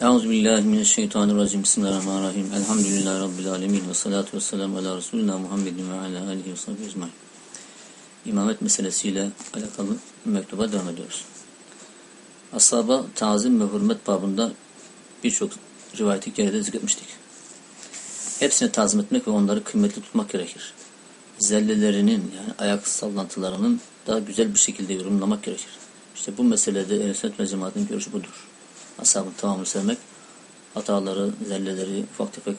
Euzubillahimineşşeytanirracim. Bismillahirrahmanirrahim. Elhamdülillahi Rabbil alemin. Ve salatu ve selamu ala Resulina Muhammedin ve ala alihi ve sahibi ecmain. İmamet meselesiyle alakalı mektuba devam ediyoruz. Ashaba tazim ve hürmet babında birçok rivayeti geride zikretmiştik. Hepsine tazim etmek ve onları kıymetli tutmak gerekir. Zellelerinin yani ayak sallantılarının daha güzel bir şekilde yorumlamak gerekir. İşte bu meselede ehl Sünnet görüşü budur ashabın tamamını sevmek, hataları, zelleleri, ufak tefek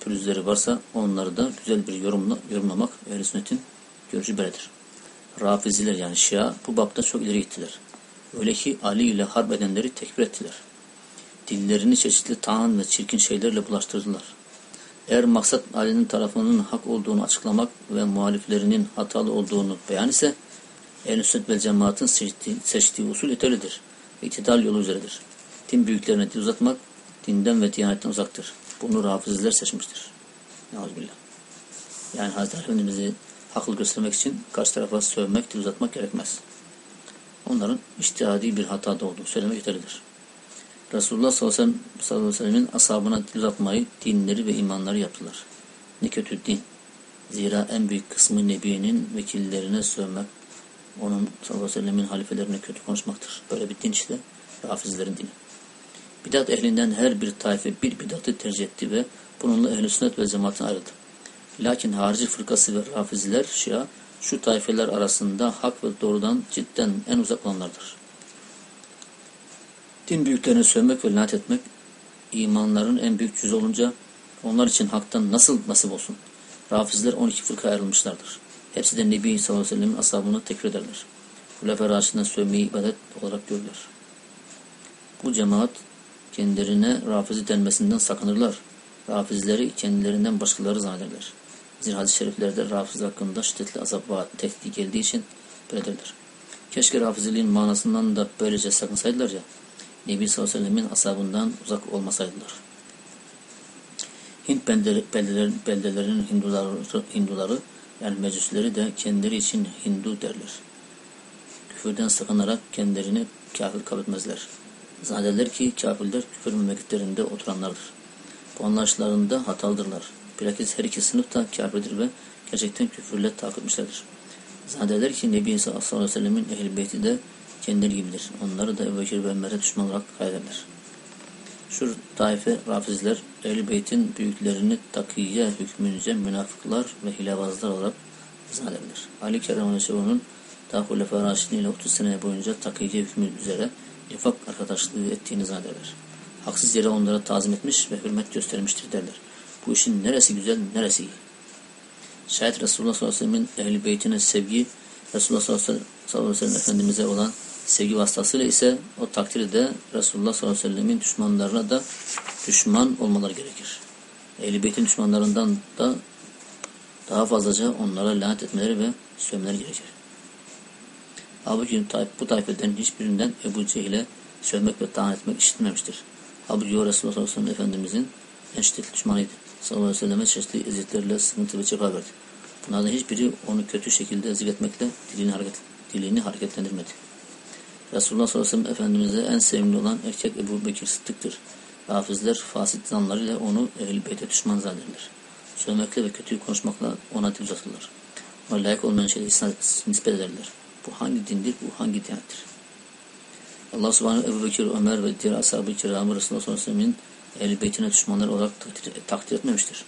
pürüzleri varsa onları da güzel bir yorumla, yorumlamak ehl sünnetin görüşü böyledir. Rafiziler yani Şia bu bapta çok ileri gittiler. Öyle ki Ali ile harp edenleri tekbir ettiler. Dillerini çeşitli taan ve çirkin şeylerle bulaştırdılar. Eğer maksat Ali'nin tarafının hak olduğunu açıklamak ve muhaliflerinin hatalı olduğunu beyan ise ehl sünnet ve cemaatin seçtiği, seçtiği usul yeterlidir. İktidal yolu üzeredir. Din büyüklerine dil uzatmak dinden ve diyanetten uzaktır. Bunu rafizler seçmiştir. Neuzubillah. Yani Hazreti Efendimiz'i haklı göstermek için karşı tarafa sövmek, dil uzatmak gerekmez. Onların iştihadi bir hatada olduğunu söylemek yeterlidir. Resulullah sallallahu aleyhi ve sellem'in ashabına dil uzatmayı, dinleri ve imanları yaptılar. Ne kötü din. Zira en büyük kısmı Nebi'nin vekillerine sövmek, onun sallallahu aleyhi ve sellemin halifelerine kötü konuşmaktır. Böyle bir din işte Rafizlerin dini. Bidat ehlinden her bir taife bir bidatı tercih etti ve bununla ehl sünnet ve cemaatin ayrıldı. Lakin harici fırkası ve rafiziler, şia, şu taifeler arasında hak ve doğrudan cidden en uzak olanlardır. Din büyüklerini sövmek ve lanet etmek, imanların en büyük cüzü olunca onlar için haktan nasıl nasip olsun? Rafizler 12 fırka ayrılmışlardır. Hepsi de Nebi sallallahu aleyhi ve sellem'in ashabını tekfir ederler. Hulefâ Raşid'den sövmeyi ibadet olarak görürler. Bu cemaat kendilerine rafizi denmesinden sakınırlar. Rafizleri kendilerinden başkaları zannederler. Zira hadis-i şeriflerde rafiz hakkında şiddetli azap ve tehdit geldiği için böyledirler. Keşke rafiziliğin manasından da böylece sakınsaydılar ya, Nebi sallallahu aleyhi ve sellemin asabından uzak olmasaydılar. Hint beldeler, beldelerinin Hinduları, Hinduları yani mecüsleri de kendileri için Hindu derler. Küfürden sakınarak kendilerini kafir kabul etmezler. Zannederler ki kafirler küfür memleketlerinde oturanlardır. Bu anlayışlarında hatalıdırlar. Bilakis her iki sınıf da kafirdir ve gerçekten küfürle takip etmişlerdir. Zannederler ki Nebi sallallahu aleyhi ve sellemin ehl beyti de kendileri gibidir. Onları da Ebu ve Ömer'e düşman olarak kaydederler. Şu taife rafizler ehl beytin büyüklerini takiye hükmünce münafıklar ve hilebazlar olarak zannederler. Ali Kerem Aleyhisselam'ın Raşidin ile 30 sene boyunca takiye hükmü üzere nifak arkadaşlığı ettiğini zannederler. Haksız yere onlara tazim etmiş ve hürmet göstermiştir derler. Bu işin neresi güzel, neresi iyi? Şayet Resulullah sallallahu aleyhi ve sellem'in ehl beytine sevgi, Resulullah sallallahu aleyhi ve sellem Efendimiz'e olan sevgi vasıtasıyla ise o takdirde Resulullah sallallahu aleyhi ve sellemin düşmanlarına da düşman olmaları gerekir. Ehl-i Beyt'in düşmanlarından da daha fazlaca onlara lanet etmeleri ve sövmeleri gerekir. Halbuki bu tayfeden hiçbirinden Ebu Cehil'e sövmek ve tahan etmek işitmemiştir. Halbuki o Resulullah sallallahu aleyhi ve Efendimizin en şiddetli düşmanıydı. Sallallahu aleyhi ve selleme çeşitli eziyetlerle sıkıntı ve cefa verdi. Bunlardan hiçbiri onu kötü şekilde ezikletmekle dilini, hareket, dilini hareketlendirmedi. Resulullah sallallahu aleyhi ve sellem Efendimiz'e en sevimli olan erkek Ebu Bekir Sıddık'tır. Hafizler fasit zanlarıyla onu ehl-i beyte düşman zannederler. Sövmekle ve kötüyü konuşmakla ona dil uzatırlar. Ona layık olmayan şeyleri nispet ederler. Bu hangi dindir, bu hangi dinettir? Allah subhanahu Ebu Bekir, Ömer ve diğer ashab-ı kiramı Resulullah sallallahu düşmanlar olarak takdir, takdir etmemiştir.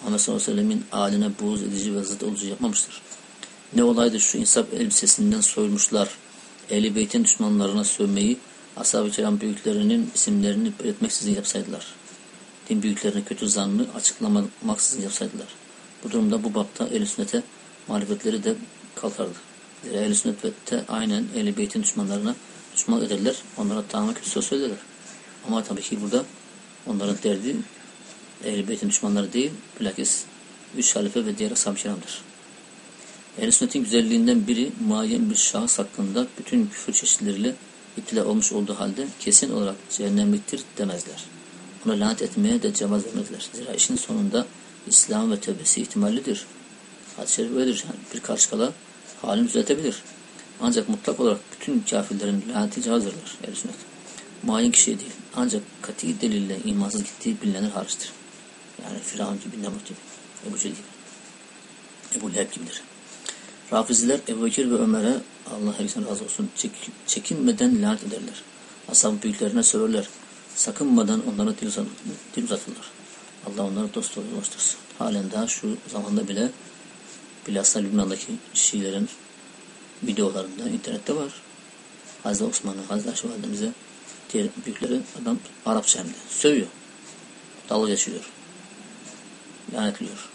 Muhammed sallallahu aleyhi ve aline buğz edici ve zıt olucu yapmamıştır. Ne olaydı şu insaf elbisesinden soyulmuşlar, ehl beytin düşmanlarına sövmeyi, ashab-ı kiram büyüklerinin isimlerini belirtmeksizin yapsaydılar. Din büyüklerine kötü zannı açıklamaksızın yapsaydılar. Bu durumda bu bapta ehl sünnete marifetleri de kalkardı. Ehl-i sünnette aynen ehl beytin düşmanlarına düşman ederler. Onlara kötü söz söylerler. Ama tabii ki burada onların derdi ehl beytin düşmanları değil, bilakis üç halife ve diğer ashab-ı kiramdır. ehl sünnetin güzelliğinden biri muayyen bir şahıs hakkında bütün küfür çeşitleriyle iptila olmuş olduğu halde kesin olarak cehennemliktir demezler. Ona lanet etmeye de cevaz vermezler. Zira işin sonunda İslam ve tövbesi ihtimallidir. Hadis-i şerif öyledir. Yani bir karşı kala halini düzeltebilir. Ancak mutlak olarak bütün kafirlerin laneti cazırlar. ehl sünnet. muayyen kişiye değil. Ancak kati delille imansız gittiği bilinenler hariçtir. Yani Firavun gibi, Nemrut gibi, Ebu Cehil gibi, Ebu Leheb gibidir. Rafiziler Ebu Bekir ve Ömer'e Allah her ikisinden razı olsun çek, çekinmeden lanet ederler. Ashab büyüklerine söylerler. Sakınmadan onlara dil, dil uzatırlar. Allah onları dost ulaştırsın. Halen daha şu zamanda bile bilhassa Lübnan'daki Şiilerin videolarında internette var. Hazreti Osman'ı, Hazreti Ayşe Validemize diğer büyükleri adam Arapça hem de sövüyor. Dalga geçiyor. Lanetliyor.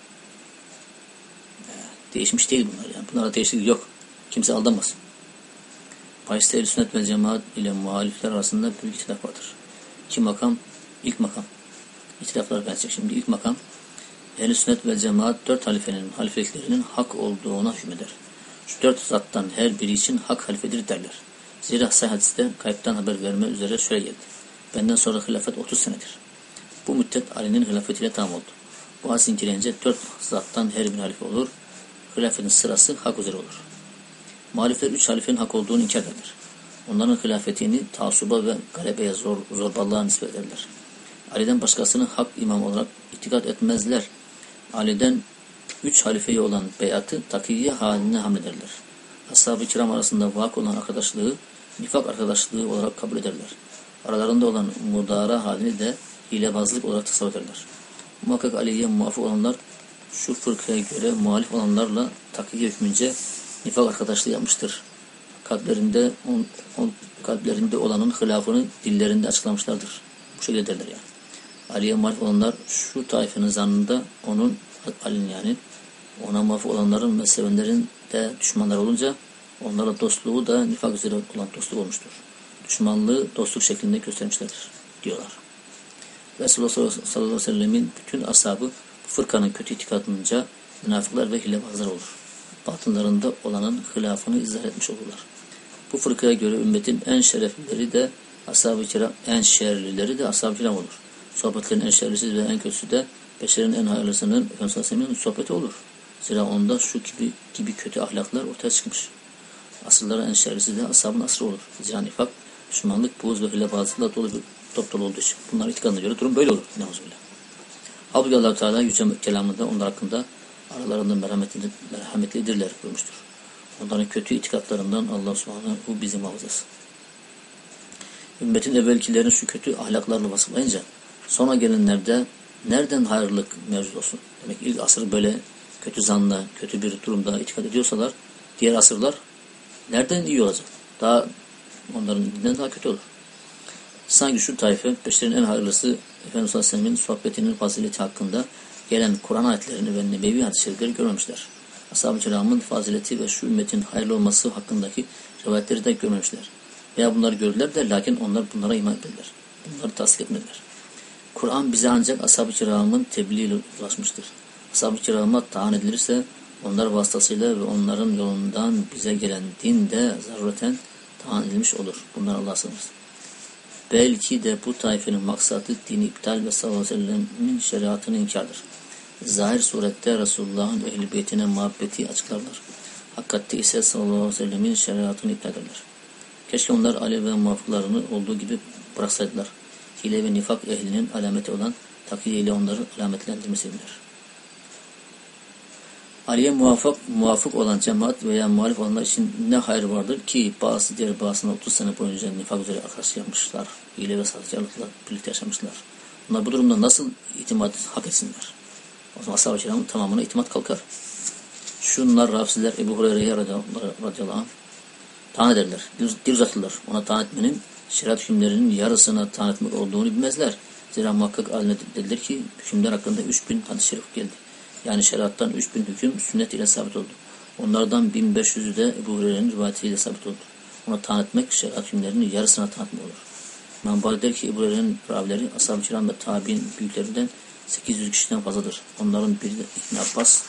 Değişmiş değil bunlar yani. Bunlara değişiklik yok. Kimse aldanmasın. Paris'te el sünnet ve cemaat ile muhalifler arasında büyük itilaf vardır. İki makam, ilk makam. İtilaflar benzecek. Şimdi ilk makam, ehl sünnet ve cemaat dört halifenin halifeliklerinin hak olduğuna hükmeder. Şu dört zattan her biri için hak halifedir derler. Zira sahih kayıptan haber verme üzere şöyle geldi. Benden sonra hilafet 30 senedir. Bu müddet Ali'nin hilafetiyle tam oldu. Bu hadis incelince dört zattan her bir halife olur. Hilafetin sırası hak üzere olur. Muhalifler üç halifenin hak olduğunu inkar ederler. Onların hilafetini tasuba ve galebeye zor, zorbalığa nispet ederler. Ali'den başkasını hak imam olarak itikat etmezler. Ali'den üç halifeyi olan beyatı takiye haline hamlederler. Ashab-ı kiram arasında vak olan arkadaşlığı nifak arkadaşlığı olarak kabul ederler. Aralarında olan mudara halini de hilebazlık olarak tasavvur ederler. Muhakkak Ali'ye muafık olanlar şu fırkaya göre muhalif olanlarla takiye hükmünce nifak arkadaşlığı yapmıştır. Kalplerinde on, on, kalplerinde olanın hilafını dillerinde açıklamışlardır. Bu şekilde derler yani. Ali'ye muhalif olanlar şu taifenin zannında onun Ali'nin yani ona muafık olanların mezhebenlerin de düşmanlar olunca onlarla dostluğu da nifak üzere olan dostluk olmuştur. Düşmanlığı dostluk şeklinde göstermişlerdir diyorlar. Resulullah sallallahu aleyhi ve sellemin bütün ashabı fırkanın kötü itikadınca münafıklar ve hilebazlar olur. Batınlarında olanın hilafını izah etmiş olurlar. Bu fırkaya göre ümmetin en şereflileri de ashab-ı kiram, en şerlileri de ashab-ı kiram olur. Sohbetlerin en şerlisi ve en kötüsü de beşerin en hayırlısının Efendimiz sohbeti olur. Zira onda şu gibi, gibi kötü ahlaklar ortaya çıkmış. Asırlara en şerlisi de ashabın asrı olur. Zira nifak, düşmanlık, buğuz ve hilebazlıkla dolu bir top dolu olduğu için. Bunlar itikadına göre durum böyle olur. Neuzbillah. Halbuki allah Teala yüce kelamında onlar hakkında aralarında merhametli, merhametlidirler buyurmuştur. Onların kötü itikatlarından Allah subhanahu bizi muhafazasın. Ümmetin evvelkilerin şu kötü ahlaklarını vasıflayınca sonra gelenlerde nereden hayırlık mevcut olsun? Demek ilk asır böyle kötü zanla, kötü bir durumda itikat ediyorsalar diğer asırlar nereden iyi olacak? Daha onların dinden daha kötü olur. Sanki şu tayfe beşlerin en hayırlısı Efendimiz Aleyhisselam'ın sohbetinin fazileti hakkında gelen Kur'an ayetlerini ve nebevi hadisleri görmemişler. Ashab-ı kiramın fazileti ve şu ümmetin hayırlı olması hakkındaki rivayetleri de görmemişler. Veya bunları gördüler de lakin onlar bunlara iman etmediler. Bunları tasdik etmediler. Kur'an bize ancak ashab-ı kiramın tebliğiyle ulaşmıştır. Ashab-ı kirama taan edilirse onlar vasıtasıyla ve onların yolundan bize gelen din de zarureten taan edilmiş olur. Bunlar Allah'a sığınırız. Belki de bu taifenin maksadı dini iptal ve sallallahu aleyhi ve sellem'in şeriatını inkardır. Zahir surette Resulullah'ın ehl beytine muhabbeti açıklarlar. Hakikatte ise sallallahu aleyhi ve sellemin şeriatını iptal ederler. Keşke onlar Ali ve muvaffıklarını olduğu gibi bıraksaydılar. Hile ve nifak ehlinin alameti olan takiye ile onları alametlendirmeseydiler. Ali'ye muvafık, muvafık olan cemaat veya muhalif olanlar için ne hayır vardır ki bazı diğer bazısına 30 sene boyunca nifak üzere arkadaşlık yapmışlar. Hile ve sahtkarlıkla birlikte yaşamışlar. Bunlar bu durumda nasıl itimat hak etsinler? O zaman ashab-ı kiramın tamamına itimat kalkar. Şunlar rafsiler Ebu Hureyre'ye radıyallahu anh taan ederler. Dil uzatırlar. Ona taan etmenin şeriat hükümlerinin yarısına taan etmek olduğunu bilmezler. Zira muhakkak aline dediler ki hükümler hakkında 3000 hadis-i şerif geldi. Yani şeriattan 3000 hüküm sünnet ile sabit oldu. Onlardan 1500'ü de Ebu Hureyre'nin rivayetiyle sabit oldu. Ona taan etmek şeriat hükümlerinin yarısına taan etmek olur. İmam der ki Ebu Hureyre'nin ravileri ashab-ı kiram ve tabi'in büyüklerinden 800 kişiden fazladır. Onların biri de İbn Abbas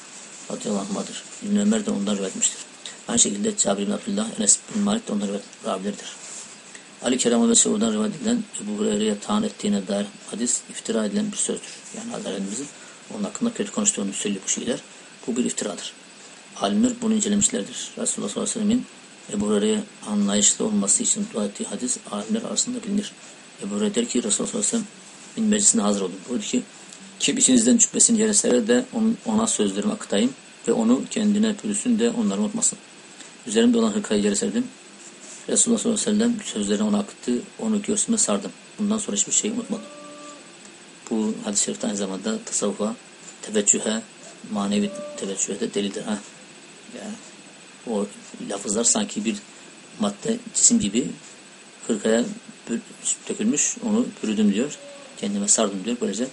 radıyallahu anh'dır. İbn Ömer de ondan rivayet etmiştir. Aynı şekilde Cabir bin Abdullah, Enes bin Malik de onların ravileridir. Ali Kerem ve Seud'dan rivayet edilen Ebu Hureyre'ye taan ettiğine dair hadis iftira edilen bir sözdür. Yani Hazretlerimizin onun hakkında kötü konuştuğunu söylüyor bu şeyler. Bu bir iftiradır. Alimler bunu incelemişlerdir. Resulullah sallallahu aleyhi ve sellem'in Ebu Hureyre'ye anlayışlı olması için dua ettiği hadis alimler arasında bilinir. Ebu Hureyre der ki Resulullah sallallahu aleyhi ve sellem meclisine hazır oldum. Buyurdu ki kim içinizden cübbesini yere serer de ona sözlerimi akıtayım ve onu kendine pürüsün de onları unutmasın. Üzerimde olan hırkayı yere serdim. Resulullah sallallahu aleyhi ve sellem sözlerini ona akıttı. Onu göğsüme sardım. Bundan sonra hiçbir şey unutmadım. Bu hadis-i şerif aynı zamanda tasavvufa, teveccühe, manevi teveccühe de delildir. Ha? Yani o lafızlar sanki bir madde, cisim gibi hırkaya dökülmüş, onu bürüdüm diyor. Kendime sardım diyor. Böylece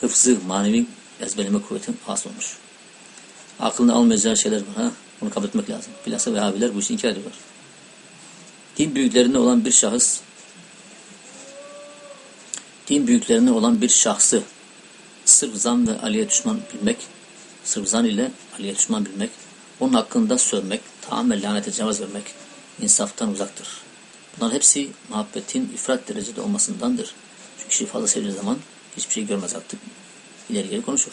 hıfzı, manevi ezberleme kuvveti hasıl olmuş. Aklını almayacağı şeyler var. Ha? Bunu kabul etmek lazım. Bilhassa Vehhabiler bu işi inkar ediyorlar. Din büyüklerinde olan bir şahıs din büyüklerine olan bir şahsı sırf zan ve Ali'ye düşman bilmek, sırf zan ile Ali'ye düşman bilmek, onun hakkında sövmek, tamamen lanete cevaz vermek insaftan uzaktır. Bunların hepsi muhabbetin ifrat derecede olmasındandır. Çünkü kişi fazla sevdiği zaman hiçbir şey görmez artık. İleri geri konuşur.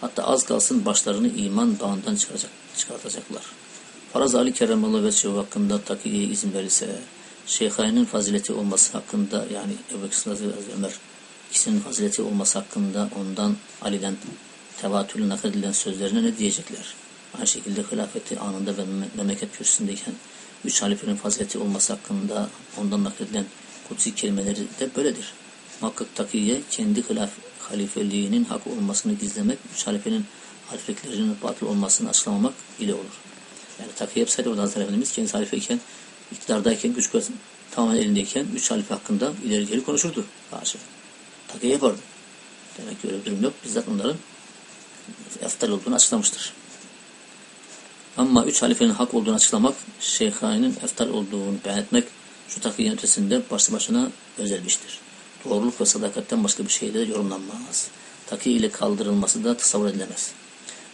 Hatta az kalsın başlarını iman bağından çıkaracak, çıkartacaklar. Faraz Ali Keremallah ve Şeyh hakkında takiyeye izin verilse, Şeyhayn'ın fazileti olması hakkında yani Ebu Bekir Hazreti Ömer ikisinin fazileti olması hakkında ondan Ali'den tevatürlü nakledilen sözlerine ne diyecekler? Aynı şekilde hilafeti anında ve memleket kürsüsündeyken üç halifenin fazileti olması hakkında ondan nakledilen kutsi kelimeleri de böyledir. Muhakkak takiye kendi hilaf, halifeliğinin hak olmasını gizlemek, üç halifenin halifeliklerinin batıl olmasını açıklamamak ile olur. Yani takiye hep orada Hazreti Efendimiz kendisi halifeyken, iktidardayken, güç tamamen elindeyken üç halife hakkında ileri geri konuşurdu. Haşa. Takiye yapardı. Demek ki öyle bir durum yok. Bizzat onların eftal olduğunu açıklamıştır. Ama üç halifenin hak olduğunu açıklamak, şeyhainin eftal olduğunu beyan etmek, şu takiyenin ötesinde başlı başına özel bir iştir. Doğruluk ve sadakatten başka bir şeyle yorumlanmaz. Takiye ile kaldırılması da tasavvur edilemez.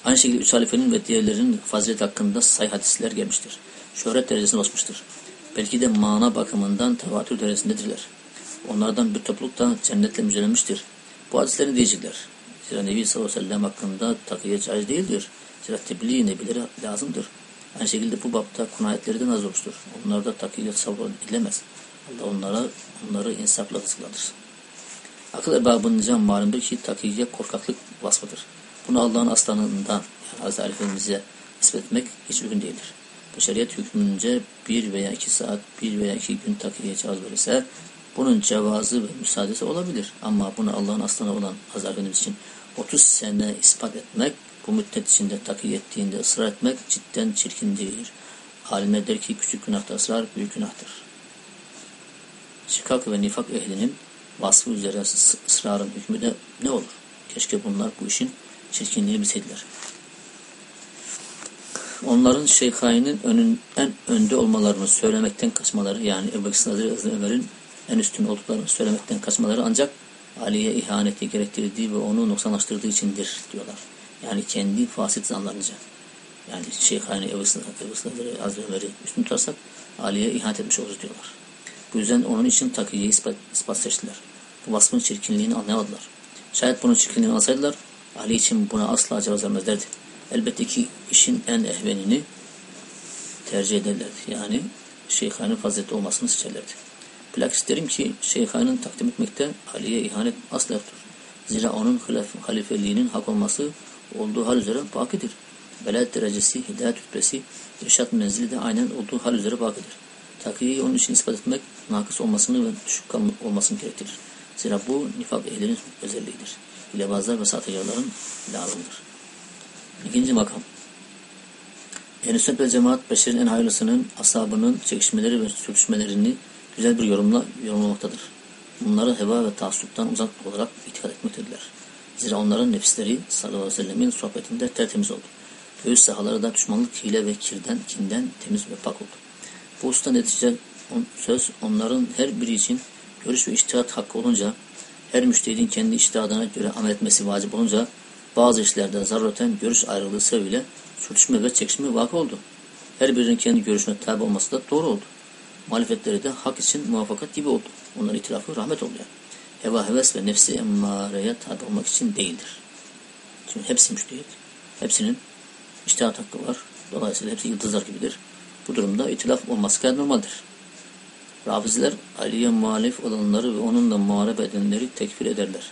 Aynı şekilde üç halifenin ve diğerlerinin fazilet hakkında say hadisler gelmiştir. Şöhret derecesine ulaşmıştır. Belki de mana bakımından tevatür derecesindedirler. Onlardan bir topluluk da cennetle müjdelenmiştir. Bu hadisleri diyecekler. Zira Nebi sallallahu aleyhi ve sellem hakkında takiye caiz değildir. Zira tebliğ nebileri lazımdır. Aynı şekilde bu bapta kunayetleri de nazır olmuştur. Onlarda takiye tasavvur edilemez. Allah onlara, onları insafla rızıkladır. Akıl ebabınca malumdur ki takiye korkaklık vasfıdır. Bunu Allah'ın aslanından yani Hazreti Ali Efendimiz'e nispet etmek hiç uygun değildir. Bu şeriat hükmünce bir veya iki saat, bir veya iki gün takiye cevaz verirse bunun cevazı ve müsaadesi olabilir. Ama bunu Allah'ın aslanı olan Hazreti Efendimiz için 30 sene ispat etmek, bu müddet içinde takiye ettiğinde ısrar etmek cidden çirkindir. Alimler der ki küçük günahta ısrar büyük günahtır. Şikak ve nifak ehlinin vasfı üzere ısrarın hükmü de ne olur? Keşke bunlar bu işin çirkinliğini bilseydiler. Onların şeyhainin önün, en önde olmalarını söylemekten kaçmaları yani Ebu Bekir Hazreti Ömer'in en üstün olduklarını söylemekten kaçmaları ancak Ali'ye ihaneti gerektirdiği ve onu noksanlaştırdığı içindir diyorlar. Yani kendi fasit zanlarınca. Yani Şeyhani Ebu Bekir Hazreti Ömer'i üstün tutarsak Ali'ye ihanet etmiş oluruz diyorlar. Bu yüzden onun için takiyeyi ispat, ispat seçtiler. Vasfın çirkinliğini anlayamadılar. Şayet bunun çirkinliğini alsaydılar Ali için buna asla cevaz vermezlerdi. Elbette ki işin en ehvenini tercih ederlerdi. Yani şeyhanın fazileti olmasını seçerlerdi. Bilakis derim ki şeyhanın takdim etmekte Ali'ye ihanet asla yoktur. Zira onun halifeliğinin hak olması olduğu hal üzere bakidir. Velayet derecesi, hidayet rütbesi, irşat menzili de aynen olduğu hal üzere bakidir. Takiyeyi onun için ispat etmek, nakıs olmasını ve düşük olmasını gerektirir. Zira bu nifak ehlinin özelliğidir hilebazlar ve sahtekarların lazımdır. İkinci makam. Ehl-i ve cemaat beşerin en hayırlısının asabının çekişmeleri ve sürtüşmelerini güzel bir yorumla yorumlamaktadır. Bunları heva ve taassuptan uzak olarak itikad etmektedirler. Zira onların nefisleri sallallahu aleyhi ve sellemin sohbetinde tertemiz oldu. Göğüs sahaları da düşmanlık, hile ve kirden, kinden temiz ve pak oldu. Bu usta netice söz onların her biri için görüş ve iştihat hakkı olunca her müştehidin kendi iştihadına göre amel etmesi vacip olunca bazı işlerde zarureten görüş ayrılığı sebebiyle sürtüşme ve çekişme vakı oldu. Her birinin kendi görüşüne tabi olması da doğru oldu. Muhalefetleri de hak için muvaffakat gibi oldu. Onların itirafı rahmet oldu yani. Heva, heves ve nefsi emmareye tabi olmak için değildir. Çünkü hepsi müştehit. Hepsinin iştihat hakkı var. Dolayısıyla hepsi yıldızlar gibidir. Bu durumda itilaf olması kadar normaldir. Rafiziler Ali'ye muhalif olanları ve onunla muharebe edenleri tekfir ederler.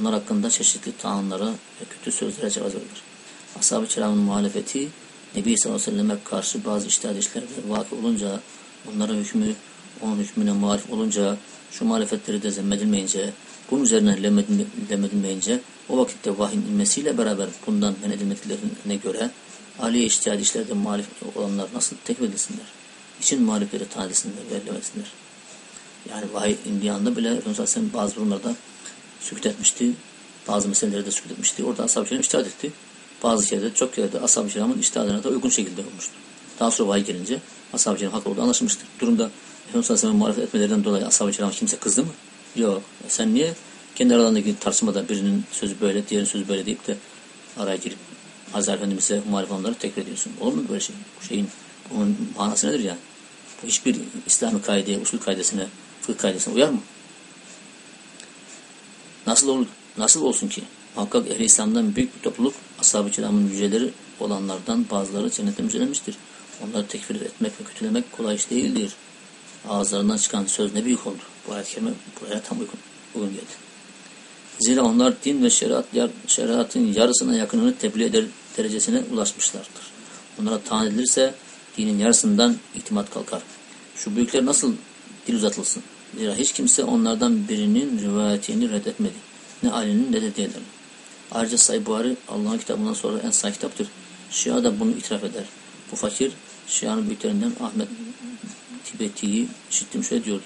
Onlar hakkında çeşitli taanlara ve kötü sözlere cevaz verirler. Ashab-ı kiramın muhalefeti Nebi sallallahu aleyhi ve selleme karşı bazı iştihad işlerde vakı olunca, onların hükmü onun hükmüne muhalif olunca, şu muhalefetleri de zemmedilmeyince, bunun üzerine lemedilmeyince, o vakitte vahyin inmesiyle beraber bundan men edilmediklerine göre, Ali'ye iştihad işlerde muhalif olanlar nasıl tekfir edilsinler? İçin muhalifleri tanıdısınlar ve ellemesinler. Yani vahiy indiği anda bile Efendimiz Aleyhisselam bazı durumlarda sükut etmişti. Bazı meseleleri de sükut etmişti. Orada ashab-ı kiram iştihad etti. Bazı şeylerde çok yerde ashab-ı kiramın iştihadına da uygun şekilde olmuştu. Daha sonra vahiy gelince ashab-ı kiram haklı olduğu anlaşılmıştır. Durumda Efendimiz Aleyhisselam'ın muhalefet etmelerinden dolayı ashab-ı kiram kimse kızdı mı? Yok. Sen niye kendi aralarındaki tartışmada birinin sözü böyle, diğerinin sözü böyle deyip de araya girip Hazreti Efendimiz'e muhalif olanları tekrar ediyorsun. Olur mu böyle şey? Bu şeyin bunun manası nedir yani? Hiçbir İslami kaideye, usul kaidesine, fıkıh kaidesine uyar mı? Nasıl olur? Nasıl olsun ki? Muhakkak ehli İslam'dan büyük bir topluluk ashab-ı kiramın yüceleri olanlardan bazıları cennete müjdelenmiştir. Onları tekfir etmek ve kötülemek kolay iş değildir. Ağızlarından çıkan söz ne büyük oldu. Bu ayet-i kerime buraya tam uygun, uygun geldi. Zira onlar din ve şeriat, şeriatın yarısına yakınını tebliğ eder derecesine ulaşmışlardır. Onlara tahan edilirse dinin yarısından itimat kalkar. Şu büyükler nasıl dil uzatılsın? Zira hiç kimse onlardan birinin rivayetini reddetmedi. Ne Ali'nin ne de diğerlerinin. Ayrıca Sayı Buhari Allah'ın kitabından sonra en sahih kitaptır. Şia da bunu itiraf eder. Bu fakir Şia'nın büyüklerinden Ahmet Tibeti'yi işittim şöyle diyordu.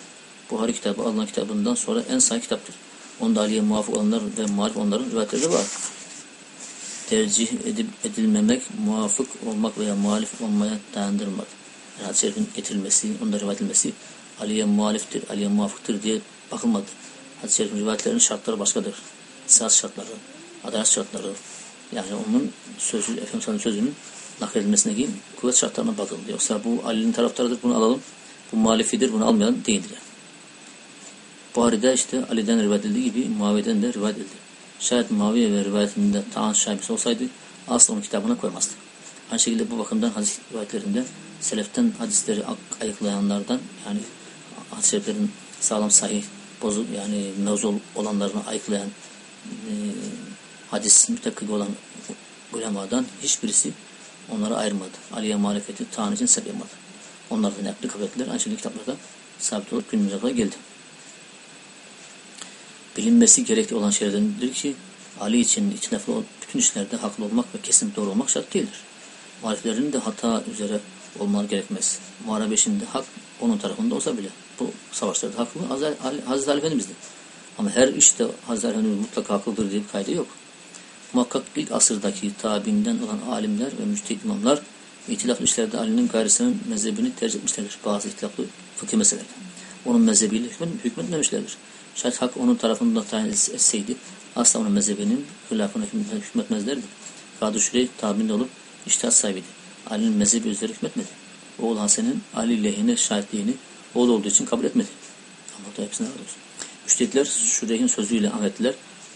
Buhari kitabı Allah'ın kitabından sonra en sahih kitaptır. Onda Ali'ye muvafık olanlar ve muhalif onların rivayetleri var tercih edip edilmemek, muvafık olmak veya muhalif olmaya dayandırmadı. Yani şerifin getirilmesi, onda rivayet edilmesi Ali'ye muhaliftir, Ali'ye muvafıktır diye bakılmadı. Hadis-i şerifin rivayetlerinin şartları başkadır. İsas şartları, adalet şartları, yani onun sözü, Efendimiz'in sözünün nakledilmesindeki kuvvet şartlarına bakıldı. Yoksa bu Ali'nin taraftarıdır, bunu alalım. Bu muhalifidir, bunu almayalım değildir. Yani. Buhari'de işte Ali'den rivayet edildiği gibi Muaviye'den de rivayet edildi. Şayet Muaviye ve rivayetinde Ta'an şaibesi olsaydı asla onun kitabına koymazdı. Aynı şekilde bu bakımdan hadis rivayetlerinde seleften hadisleri ayıklayanlardan yani hadis sağlam sahih bozuk yani mevzu olanlarını ayıklayan e, hadis mütekkil olan ulemadan hiçbirisi onları ayırmadı. Aliye muhalefeti Ta'an için sebep yapmadı. Onlar da nakli kabul ettiler. Aynı şekilde kitaplarda sabit olup günümüze kadar geldi bilinmesi gerekli olan şeylerdendir ki Ali için içinde bütün işlerde haklı olmak ve kesin doğru olmak şart değildir. Muhaliflerin de hata üzere olmaları gerekmez. Muharebe işinde hak onun tarafında olsa bile bu savaşlarda haklı Hazreti Ali Efendimiz'di. Ama her işte Hazreti Efendimiz mutlaka haklıdır diye bir kaydı yok. Muhakkak ilk asırdaki tabiinden olan alimler ve müçtehit imamlar itilaflı işlerde Ali'nin gayrısının mezhebini tercih etmişlerdir. Bazı itilaflı fıkıh meselelerde. Onun mezhebiyle hükmetmemişlerdir. Şayet hak onun tarafında tayin etseydi asla onun mezhebinin hülafına hükmetmezlerdi. Kadı Şürey tabinde olup iştahat sahibiydi. Ali'nin mezhebi üzere hükmetmedi. Oğul Hasan'ın Ali lehine şahitliğini oğul olduğu için kabul etmedi. Ama da hepsine razı olsun. Müştehitler Şüreyh'in sözüyle amel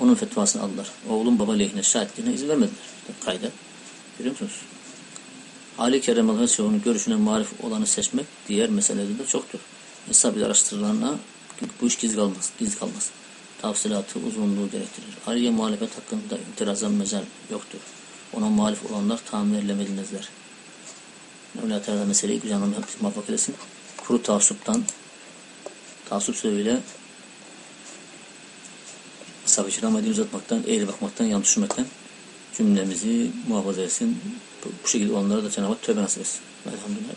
Onun fetvasını aldılar. Oğlun baba lehine şahitliğine izin vermediler. Kayda. Görüyor musunuz? Ali Kerem Aleyhisselam'ın görüşüne marif olanı seçmek diğer meselelerde de çoktur. Hesap ile araştırılanına bu iş gizli kalmaz. Gizli kalmaz. Tafsilatı uzunluğu gerektirir. Aliye muhalefet hakkında itirazan mezar yoktur. Ona muhalif olanlar tahmin edilemezler. Mevla Teala meseleyi güzel anlamda muvaffak edesin. Kuru taassuptan, taassup sebebiyle ashab-ı kiram uzatmaktan, eğri bakmaktan, yanlış düşünmekten cümlemizi muhafaza etsin. Bu, bu şekilde onlara da Cenab-ı Hak tövbe nasip etsin. Elhamdülillah.